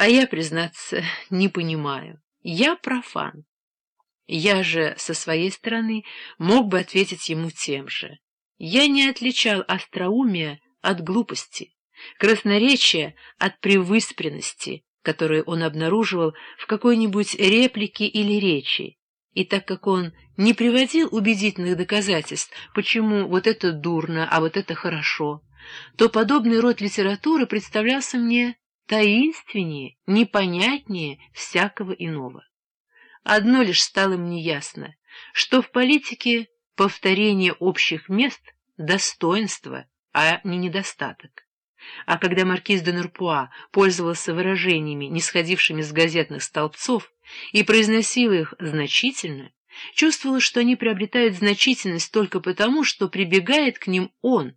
А я, признаться, не понимаю. Я профан. Я же, со своей стороны, мог бы ответить ему тем же. Я не отличал остроумия от глупости, красноречия от привыспренности, которые он обнаруживал в какой-нибудь реплике или речи, и так как он не приводил убедительных доказательств, почему вот это дурно, а вот это хорошо, то подобный род литературы представлялся мне таинственнее, непонятнее всякого иного. Одно лишь стало мне ясно, что в политике повторение общих мест — достоинство, а не недостаток. А когда маркиз де Нурпуа пользовался выражениями, не сходившими с газетных столбцов, и произносил их значительно, чувствовала, что они приобретают значительность только потому, что прибегает к ним он,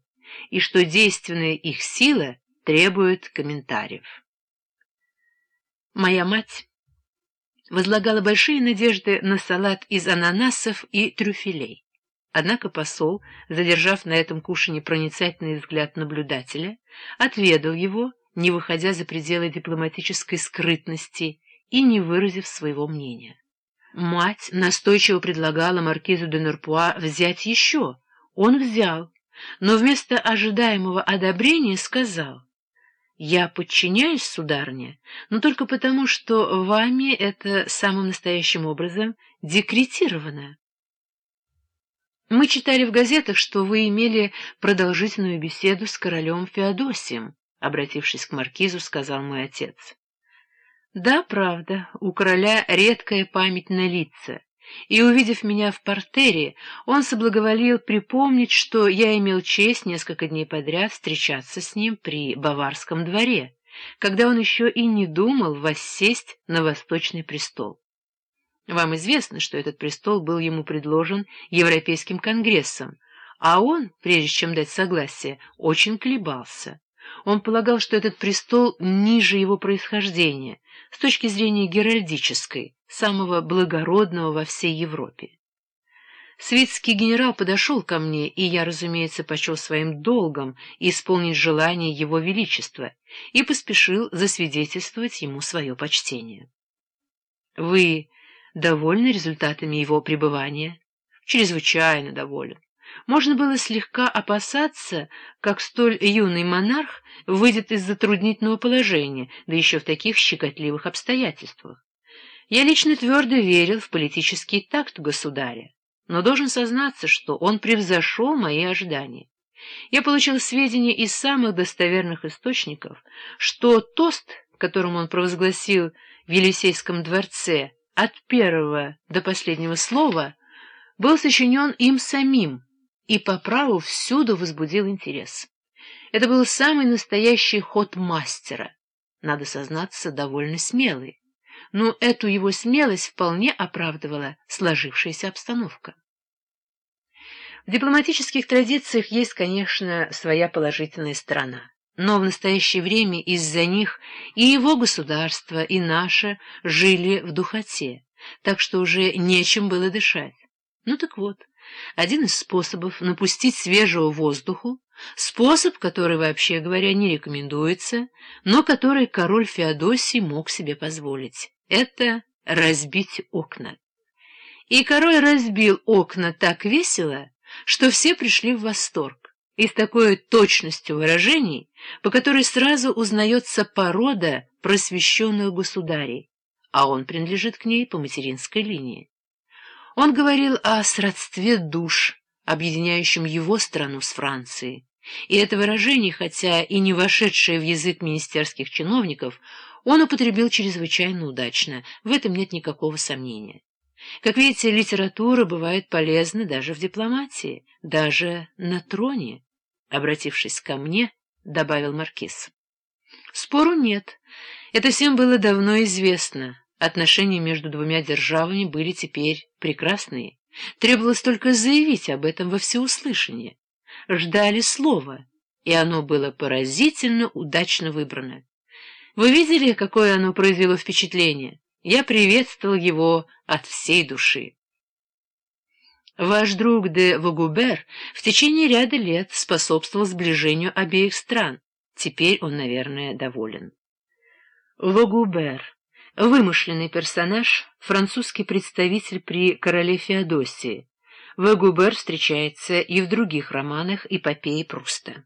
и что действенная их сила требует комментариев. Моя мать возлагала большие надежды на салат из ананасов и трюфелей. Однако посол, задержав на этом кушанье проницательный взгляд наблюдателя, отведал его, не выходя за пределы дипломатической скрытности и не выразив своего мнения. Мать настойчиво предлагала маркизу де Нурпуа взять еще. Он взял, но вместо ожидаемого одобрения сказал, «Я подчиняюсь, сударыня, но только потому, что вами это самым настоящим образом декретировано». Мы читали в газетах, что вы имели продолжительную беседу с королем Феодосием, обратившись к маркизу, сказал мой отец. Да, правда, у короля редкая память на лица, и, увидев меня в портере, он соблаговолил припомнить, что я имел честь несколько дней подряд встречаться с ним при Баварском дворе, когда он еще и не думал воссесть на Восточный престол. Вам известно, что этот престол был ему предложен Европейским конгрессом, а он, прежде чем дать согласие, очень колебался. Он полагал, что этот престол ниже его происхождения, с точки зрения геральдической, самого благородного во всей Европе. Светский генерал подошел ко мне, и я, разумеется, почел своим долгом исполнить желание его величества и поспешил засвидетельствовать ему свое почтение. Вы довольны результатами его пребывания? Чрезвычайно доволен. Можно было слегка опасаться, как столь юный монарх выйдет из затруднительного положения, да еще в таких щекотливых обстоятельствах. Я лично твердо верил в политический такт государя, но должен сознаться, что он превзошел мои ожидания. Я получил сведения из самых достоверных источников, что тост, которым он провозгласил в Елисейском дворце, от первого до последнего слова был сочинен им самим и по праву всюду возбудил интерес. Это был самый настоящий ход мастера, надо сознаться, довольно смелый, но эту его смелость вполне оправдывала сложившаяся обстановка. В дипломатических традициях есть, конечно, своя положительная сторона. Но в настоящее время из-за них и его государство, и наше жили в духоте, так что уже нечем было дышать. Ну так вот, один из способов напустить свежего воздуху, способ, который, вообще говоря, не рекомендуется, но который король Феодосий мог себе позволить, это разбить окна. И король разбил окна так весело, что все пришли в восторг и с такой точностью выражений, по которой сразу узнается порода просвещенных государей, а он принадлежит к ней по материнской линии. Он говорил о сродстве душ, объединяющем его страну с Францией, и это выражение, хотя и не вошедшее в язык министерских чиновников, он употребил чрезвычайно удачно, в этом нет никакого сомнения. Как видите, литература бывает полезна даже в дипломатии, даже на троне, — обратившись ко мне, добавил маркиз. Спору нет. Это всем было давно известно. Отношения между двумя державами были теперь прекрасные. Требовалось только заявить об этом во всеуслышание. Ждали слова, и оно было поразительно удачно выбрано. Вы видели, какое оно произвело впечатление? Я приветствовал его от всей души. Ваш друг де Вагубер в течение ряда лет способствовал сближению обеих стран. Теперь он, наверное, доволен. Вогубер — вымышленный персонаж, французский представитель при короле Феодосии. Вогубер встречается и в других романах эпопеи Пруста.